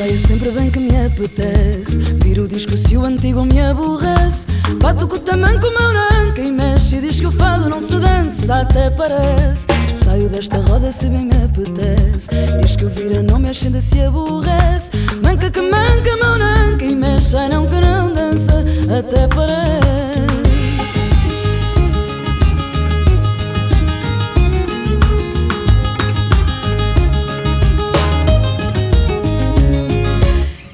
saia sempre bem que me apetece. Viro o disco se o antigo me aborrece. Bato com o tamanco, meu nanca e mexe diz que o fado não se dança, até parece. Saio desta roda se bem me apetece. Diz que o vira não mexe, ainda se aborrece. Manca que manca, meu nanca e mexe Ai não que não dança, até parece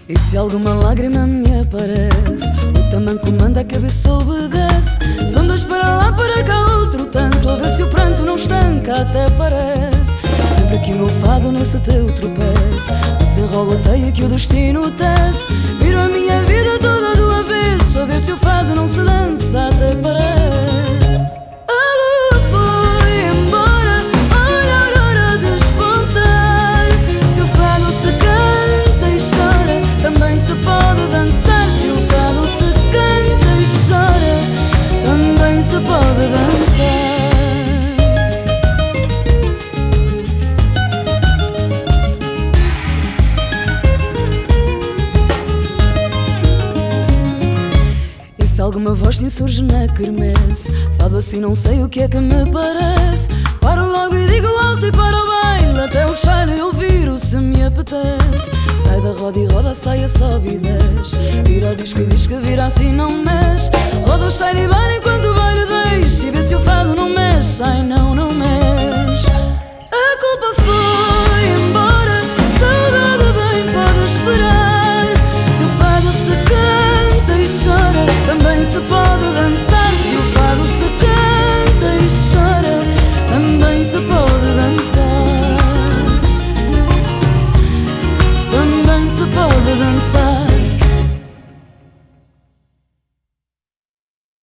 E se alguma lágrima me aparece O tamanco manda, a cabeça obedece. São dois para lá, para cá, outro tanto A ver se o pranto não estanca, até parece. Sempre que o meu fado nesse teu tropeço Desenrola a teia que o destino tece alguma voz se insurge na quermesse. Fado assim não sei o que é que me parece. Paro logo e digo alto e para o baile Até o cheiro eu viro se me apetece. Sai da roda e roda, saia, sobe e desce. Vira o disco e diz que vira assim não mexe. Roda o cheiro e vai